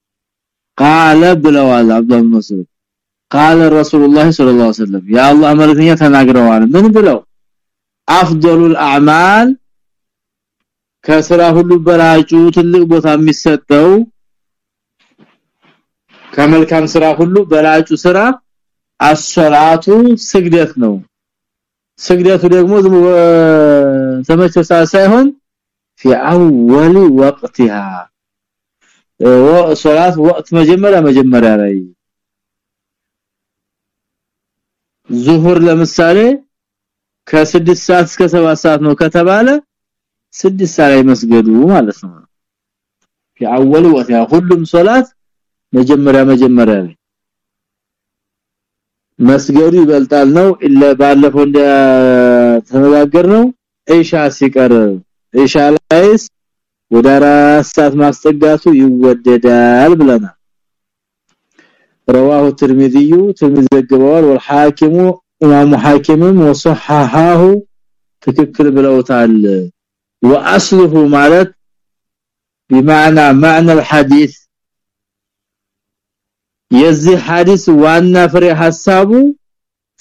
عبد الله بن مسعود قال رسول الله صلى الله عليه وسلم يا الله መልእክተኛ ተናግረዋል ምን ብለው افضل الاعمال ከስራ ሁሉ በላጩ ትልቅ ቦታ የሚሰጠው ከመልካም ስራ ሁሉ በላጩ ስራ አሰላቱ ስግደት ነው ስግደቱ ደግሞ ተመቸሳ ሳይሆን في اول وقتها ሶላት ወቅት መጀመሪያ መጀመሪያ ላይ ዙሁር ለምሳሌ ከ6 ሰዓት እስከ 7 ሰዓት ነው ከተባለ 6 ሰዓት ላይ መስገዱ ማለት ነው። ያወል ወያ ሁሉም ሶላት መጀመሪያ መጀመሪያ ላይ መስገዱ ይበልጣል ነው። ባለፈው እንደ ተነጋገር ነው ኢሻ ሲቀር ኢሻ ላይስ ወደ አራት ሰዓት ማስጠጋቱ ይወደዳል ብለናል رواه الترمذي ترمذي ዘግበዋል والحاكم امام حاكم وصححه ትክክል ብለውታል واصله ማለት بمعنى معنى الحديث የዚህ ሐዲስ ዋና ፍሬ ሐሳቡ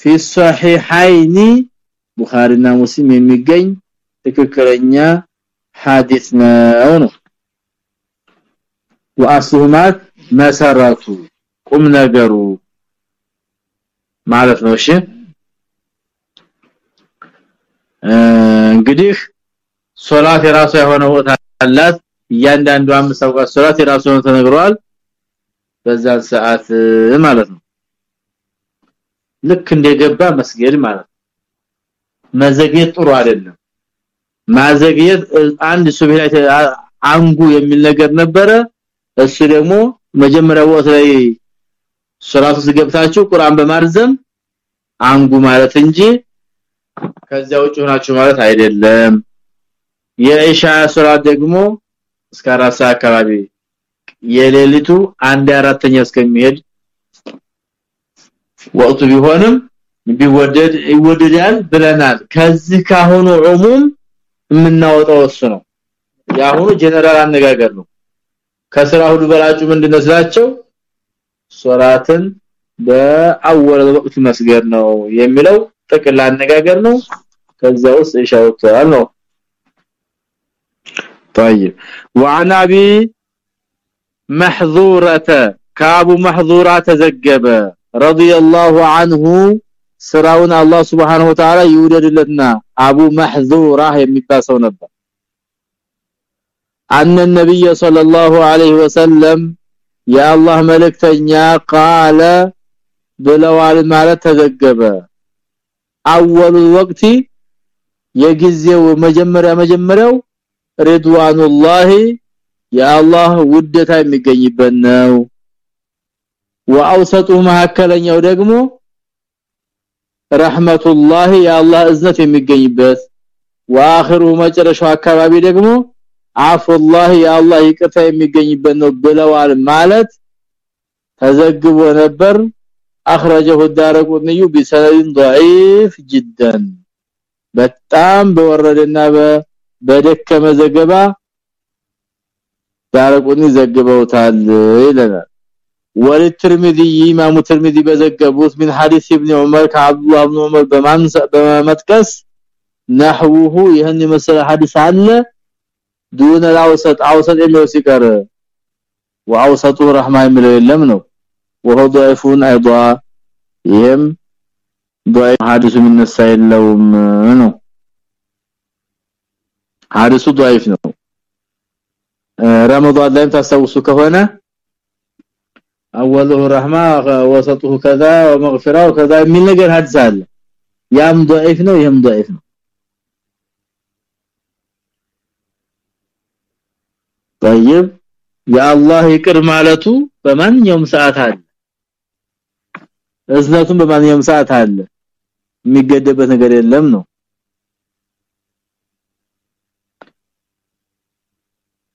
في الصحيحين ቡኻሪና ሙስሊም የሚገኝ ትክክለኛ ሐዲስ ነው። ነው ወአስሁማት መሰረቱ ቁም ነገሩ ማለት ነው። እሺ። እንግዲህ ሶላት የራሱ የሆነ ቦታ አላት። እያንዳንዱ አምስት አውቃት ሶላት የራሱ ሆነ ተነግሯል። በዛን ሰዓት ማለት ነው። ልክ እንደገባ መስገድ ማለት መዘግየት ጥሩ አይደለም ማዘግየት አንድ ሱብህ ላይ አንጉ የሚል ነገር ነበረ። እሱ ደግሞ መጀመሪያ ወቅት ላይ ሶላት ገብታችሁ ቁርአን በማርዘም አንጉ ማለት እንጂ ከዚያ ውጭ ሆናችሁ ማለት አይደለም። የኢሻ ሶላት ደግሞ እስከ 4 ሰዓት አካባቢ የሌሊቱ አንድ አራተኛ እስከሚሄድ ወቅቱ ቢሆንም ቢወደድ ይወደዳል ብለናል። ከዚህ ካሁኑ ዑሙም የምናወጣው እሱ ነው ያሁኑ ጀነራል አነጋገር ነው ከስራ ሁሉ በላጩ ምንድነው ስላቸው ሶላትን በአወል ወቅት መስገድ ነው የሚለው ጥቅል አነጋገር ነው ከዛ ውስጥ ይሻውታል ነው طيب وعن ابي محظوره كابو محظوره تزجب رضي الله عنه ስራውን አላህ Subhanahu Ta'ala ይውደድለትና አቡ መህዙራ የሚባሰው ነበር። አነ ነብይ ሰለላሁ ዐለይሂ ወሰለም የአላህ መልእክተኛ ቃለ ብለዋል ማለት ተዘገበ። አወሉ ወቅቲ የጊዜው መጀመሪያ መጀመሪያው ሪድዋኑላሂ የአላህ ውደታ የሚገኝበት ነው። ወአውሰጡ መሐከለኛው ደግሞ ረህመቱላሂ የአላህ እዝነት የሚገኝበት ወአኺሩ መጨረሻው አካባቢ ደግሞ አፉላህ የአላህ ይቅርታ የሚገኝበት ነው ብለዋል ማለት ተዘግቦ ነበር اخرجه الدارقطني بسند ضعيف جدا በጣም በወረደና በደከመ ዘገባ ዳረቁኒ ዘግበውታል ይለናል ወልትርሚዚ ኢማሙ ትርሚዚ በዘገቡት من حديث ابن عمر كعبد الله بن عمر በመጥቀስ نحوه ይህን የመሰለ ሐዲስ አለ دون الاوسط اوسط የሚለው ሲቀር واوسطه رحمه የሚለው የለም ነው وهو ضعيف ايضا ይህም ضعيف ሐዲሱ የሚነሳ የለውም ነው ሐዲሱ ضعيف ነው ረመዳን ላይም ታስታውሱ ከሆነ اوله رحمه وسطه كذا ومغفرة وكذا የሚል ነገር ሐዲስ አለ ያም ضعيف ነው ይህም ضعيف ነው طيب የአላህ ይቅር ማለቱ በማንኛውም ሰዓት አለ እዝነቱን በማንኛውም ሰዓት አለ የሚገደበት ነገር የለም ነው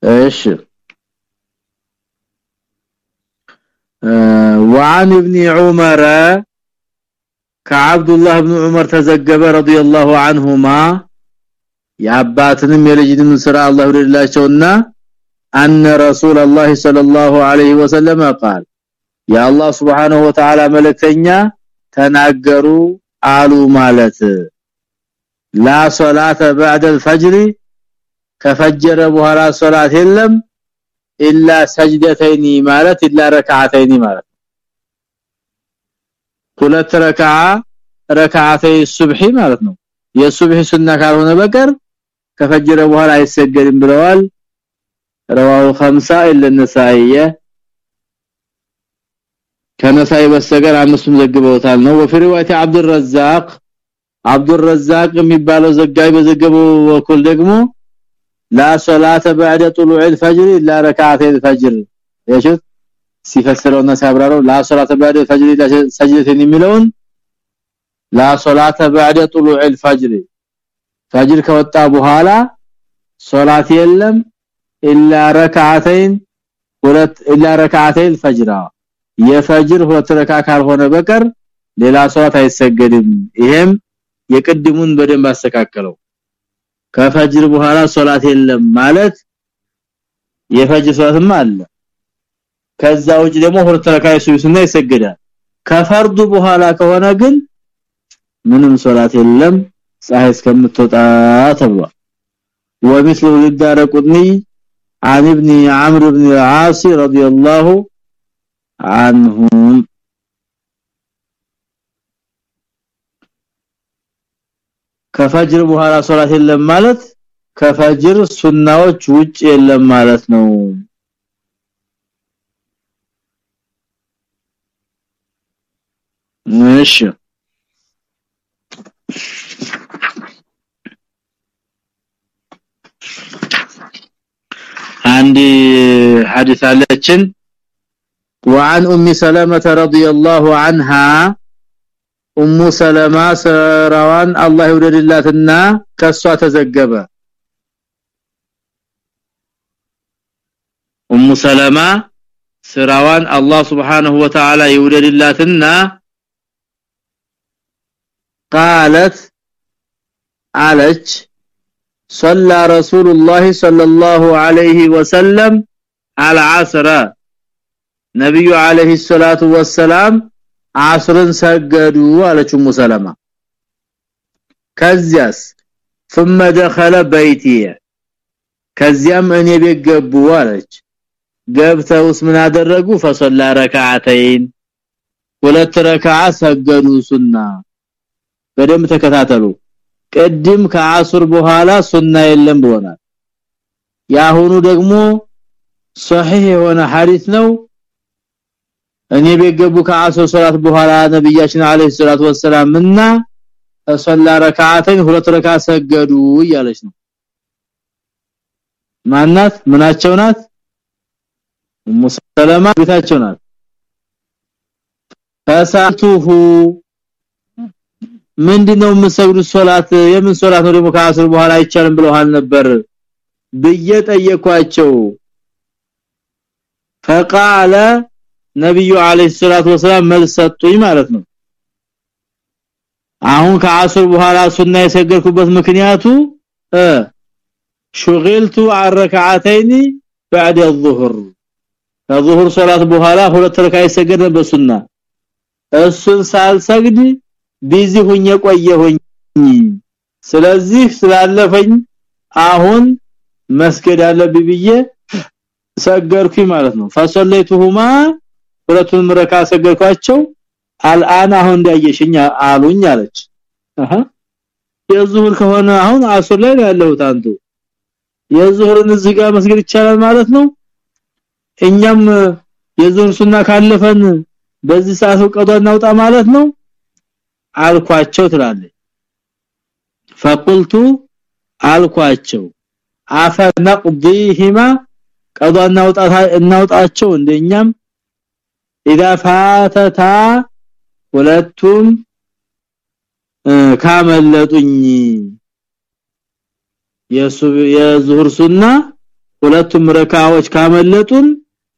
እሺ وعن ابن عمر كعبد الله بن عمر تزجب رضي الله عنهما የአባትንም የልጅንም ስራ አላህ ይወደላቸውና ان رسول الله صلى الله عليه وسلم قال يا الله سبحانه وتعالى መለክተኛ ተናገሩ አሉ ማለት لا صلاه بعد الفجر ከፈጀረ በኋላ ሶላት የለም ኢላ ሰጅደተይኒ ማለት ኢላ ረካዓተይኒ ማለት ሁለት ረካዓ ረካዓተይ ሱብሂ ማለት ነው የሱብሂ ሱና ካልሆነ በቀር ከፈጀረ በኋላ አይሰገድም ብለዋል رواه خمسة الا النسائيه ከነሳይ በስተቀር አምስቱም ዘግበውታል ነው ወፊ ሪዋያት አብዱ الرزاق አብዱ الرزاق የሚባለው ዘጋቢ በዘገበው በኩል ደግሞ لا صلاه بعد طلوع الفجر الا ركعتين الفجر يشوف ሲፈስረውና ሲያብራራው لا صلاه بعد الفجر الا سجدتين የሚለውን لا صلاه بعد طلوع الفجر فجر ከወጣ በኋላ ሶላት የለም الا ركعتين ሁለት الا ركعتين الفجر የፈጅር ሁለት ረካ ካልሆነ በቀር ሌላ ሶላት አይሰገድም ይሄም የቅድሙን በደንብ አስተካከለው ከፈጅር በኋላ ሶላት የለም ማለት የፈጅር ሶላትም አለ ከዛ ውጭ ደግሞ ሁለት ረካ ይሱስና ይሰገዳል ከፈርዱ በኋላ ከሆነ ግን ምንም ሶላት የለም ፀሐይ እስከምትወጣ ተብሏል ومثل للدارقطني عن ابن عمرو بن العاص رضي الله عنهم ከፈጅር በኋላ ሶላት የለም ማለት ከፈጅር ሱናዎች ውጭ የለም ማለት ነው እሺ አንድ ሐዲስ አለችን وعن ام سلمة رضي الله عنها أم سلمى سراوان الله يودللاتنا كسوا تزغبا أم سلمى سراوان الله سبحانه وتعالى يودللاتنا قالت علج صلى رسول الله صلى الله عليه وسلم على عسره نبي عليه الصلاة والسلام አስርን ሰገዱ አለች ኡሙ ሰለማ ከዚያስ ثم دخل بيتي ከዚያም እኔ ቤት ገቡ አለች ገብተውስ ምን አደረጉ ፈሰላ ረካዓተይን ሁለት ረካዓ ሰገዱ ሱና በደም ተከታተሉ ቅድም ከአሱር በኋላ ሱና የለም ብለናል ያሁኑ ደግሞ ሷሂህ የሆነ ሐዲስ ነው እኔ ቤገቡ ከአሱር ሶላት በኋላ ነብያችን አለይሂ ሰላቱ ወሰላም እና ሰላ ረካዓተን ሁለት ረካ ሰገዱ እያለች ነው ማናት ምናቸው ናት ሙሰለማ ቤታቸው ናት ፈሳቱሁ ምንድነው የምሰግዱት ሶላት የምን ሶላት ነው ደግሞ ከአስር በኋላ አይቻልም ብለዋል ነበር ብዬ ጠየኳቸው فقال ነብዩ አለይሂ ሰላቱ ወሰለም መልስ ማለት ነው። አሁን ከአስር በኋላ ሱና የሰገርኩበት ምክንያቱ شغلت عن ركعتين بعد الظهر ከظهر ሶላት በኋላ ሁለት ረካ ይሰገድ በሱና እሱን ሳልሰግድ ቢዚ ሁኜ ቆየሁኝ። ስለዚህ ስላለፈኝ አሁን መስገድ አለብኝ ብዬ ሰገርኩኝ ማለት ነው። فصليتهما ሁለቱን ረካ ሰገርኳቸው አልአን አሁን እንዳየሽኝ አሉኝ አለች አሃ የዙሁር ከሆነ አሁን አሱር ላይ ያለው ታንቱ የዙሁርን እዚህ ጋር መስገድ ይቻላል ማለት ነው እኛም የዙሁር ሱና ካለፈን በዚህ ሰዓት ቀዷ እናውጣ ማለት ነው አልኳቸው ትላለች فقلت አልኳቸው አፈነቅዲህማ ቀዷ እናውጣ እናውጣቸው እንደኛም اذا فاتتا ሁለቱም ካመለጡኝ። የዙሁር ሱና ሁለቱም ረካዎች ካመለጡን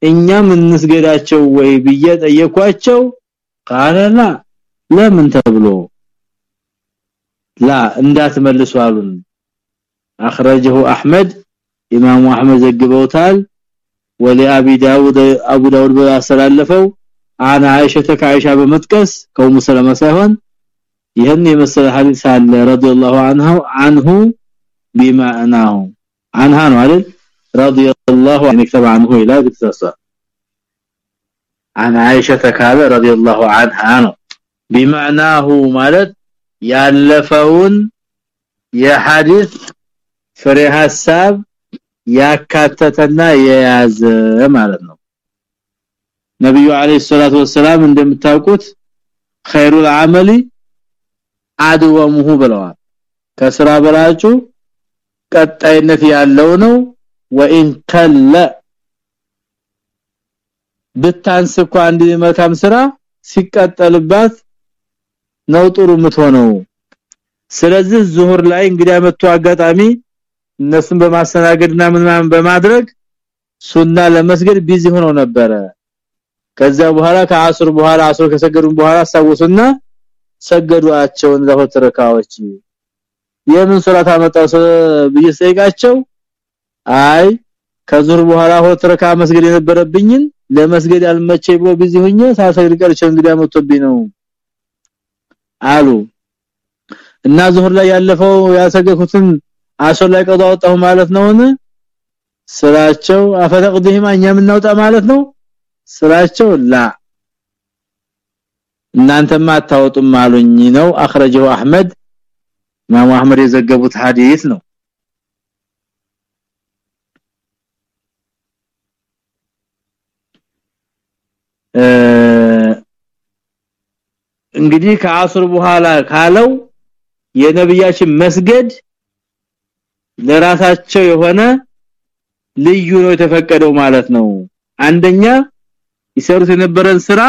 እኛ እንስገዳቸው ወይ ብዬ ጠየኳቸው። ቃለላ ለምን ተብሎ? ላ እንዳትመልሱ አሉን። اخرجه احمد امام احمد ዘግበውታል። ወለአቢ ዳውድ አቡ ዳውድ በአሰላለፈው አና አይሸተ ከአይሻ በመጥቀስ ከኡሙ ሰለማ ሳይሆን ይህን የመሰለ ሐዲስ አለ ረዲየላሁ عنه عنه بمعناه عنها ነው አይደል ረዲየላሁ عنه كتب عنه الى بتتصل عن عائشه قال رضي الله عنها ነው بمعناه ማለት ያለፈውን የሐዲስ ፍሬ ሐሳብ ያካተተና የያዘ ማለት ነው ነብዩ አለይሂ ሰላቱ ወሰለም እንደምታውቁት ኸይሩል አመሊ አድወሙሁ ብለዋል። ከስራ በላጩ ቀጣይነት ያለው ነው። ወኢን ከለ ብታንስ እንኳን አንድ መልካም ስራ ሲቀጠልባት ነው ጥሩ የምትሆነው። ስለዚህ ዙሁር ላይ እንግዲህ መጥቶ አጋጣሚ እነሱን በማስተናገድና ምናምን በማድረግ ሱና ለመስገድ busy ሆነው ነበረ ከዛ በኋላ ከአስር በኋላ አስር ከሰገዱ በኋላ አሳወሱና ሰገዱአቸውን ረካዎች። የምን ሶላት አመጣው ብዬ ስጠይቃቸው አይ ከዙር በኋላ ሁለት ረካ መስገድ የነበረብኝን ለመስገድ ያልመቸኝ ብሎ ቢዚ ሆኜ ሳሰግድ ቀርቼ እንግዲህ አመጣብኝ ነው አሉ። እና ዙሁር ላይ ያለፈው ያሰገኩትን አሶር ላይ ቀዷ ማለት ነውን? ስራቸው አፈተቅዲህማ እኛ ምናውጣ ማለት ነው ስላቸው ላ እናንተማ አታወጡም አሉኝ ነው። አخرجه አህመድ ኢማም አህመድ የዘገቡት ሐዲስ ነው። እንግዲህ ከአስር በኋላ ካለው የነብያችን መስገድ ለራሳቸው የሆነ ልዩ ነው የተፈቀደው ማለት ነው። አንደኛ ይሰሩት የነበረን ስራ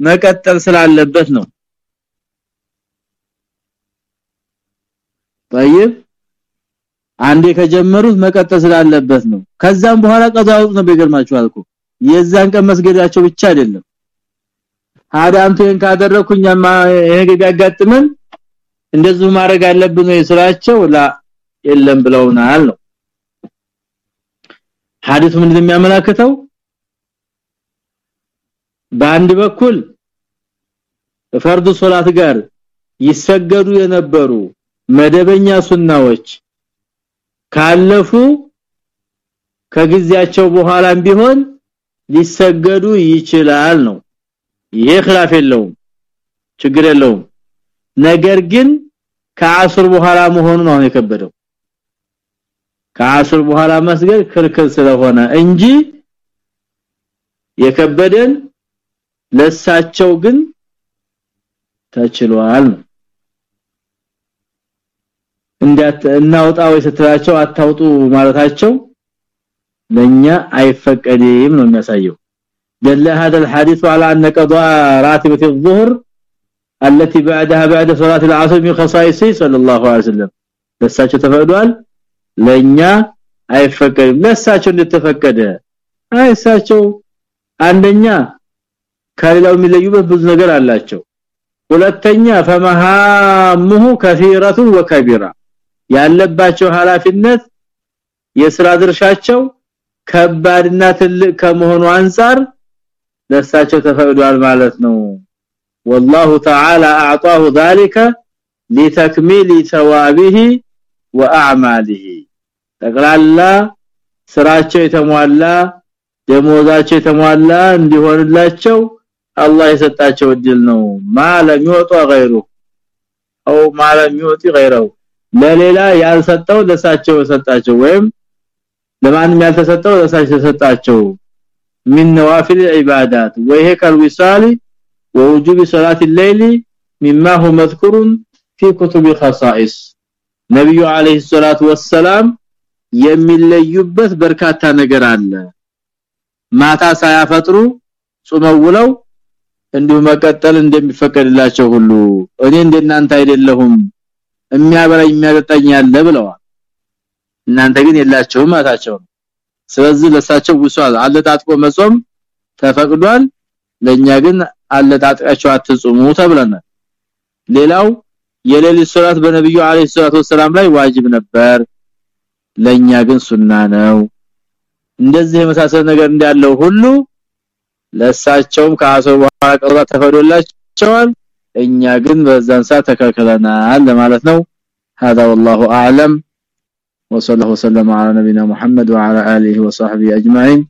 መቀጠል ስላለበት ነው طيب አንዴ ከጀመሩት መቀጠል ስላለበት ነው ከዛም በኋላ ቀዳው ነው በገርማችኋል እኮ የዛን ቀን መስገዳቸው ብቻ አይደለም አዳምቴን ካደረኩኝማ ይሄ ቢያጋጥመን እንደዚህ ማድረግ አለብን ወይ ስራቸው ላ የለም ብለውናል ነው ሐዲስ ምን የሚያመላክተው በአንድ በኩል ፈርዱ ሶላት ጋር ይሰገዱ የነበሩ መደበኛ ሱናዎች ካለፉ ከጊዜያቸው በኋላም ቢሆን ሊሰገዱ ይችላል ነው ይሄ خلاف የለውም ችግር የለውም ነገር ግን ከአስር በኋላ መሆኑ ነው የከበደው ከአስር በኋላ መስገድ ክልክል ስለሆነ እንጂ የከበደን ለሳቸው ግን ተችሏል እንዳት እናውጣው ስትላቸው አታውጡ ማለታቸው ለኛ አይፈቀድም ነው የሚያሳየው دل هذا الحديث على ان قضاء راتبه الظهر التي بعدها بعد صلاه العصر من خصائصه صلى الله عليه وسلم ለሳቸው ተፈቅዷል ለኛ አይፈቀድም ለሳቸው እንደተፈቀደ አይሳቸው አንደኛ ከሌላው የሚለዩበት ብዙ ነገር አላቸው ሁለተኛ فمهامه كثيره وكبيره ያለባቸው ኃላፊነት የሥራ ድርሻቸው ከባድና ትልቅ ከመሆኑ አንፃር ለሳቸው ተፈቅዷል ማለት ነው والله تعالى اعطاه ذلك لتكميل ثوابه واعماله ጠቅላላ ስራቸው የተሟላ ደሞዛቸው የተሟላ እንዲሆንላቸው አላህ የሰጣቸው እድል ነው። ማለም ይወጣ غይሩ አው ማለም ይወጣ غይሩ ለሌላ ያልሰጠው ለሳቸው ሰጣቸው ወይም ለማንም ያልተሰጠው ለሳቸው ሰጣቸው من نوافل العبادات وهي كالوصال ووجوب صلاه الليل مما هو مذكور في كتب خصائص ነብዩ አለይሂ ሰላቱ ወሰላም የሚለዩበት በርካታ ነገር አለ። ማታ ሳያፈጥሩ ጾመውለው እንዲሁ መቀጠል እንደሚፈቀድላቸው ሁሉ እኔ እንደናንተ አይደለሁም የሚያበላኝ የሚያጠጣኝ ያለ ብለዋል። እናንተ ግን የላቸውም ማታቸው ስለዚህ ለሳቸው ውሷል። አለጣጥቆ መጾም ተፈቅዷል ለኛ ግን አለጣጥቃቸው አትጾሙ ተብለናል። ሌላው የሌሊት ሶላት በነብዩ አለይሂ ሰላቱ ወሰለም ላይ ዋጅብ ነበር ለኛ ግን ሱና ነው። እንደዚህ የመሳሰለ ነገር እንዳለው ሁሉ ለሳቸውም ከአሰር በኋላ ቀራ ተፈቅዶላቸዋል እኛ ግን በዛን ሰዓት ተከልክለናል ለማለት ነው هذا والله اعلم وصلى الله وسلم على نبينا محمد وعلى اله وصحبه اجمعين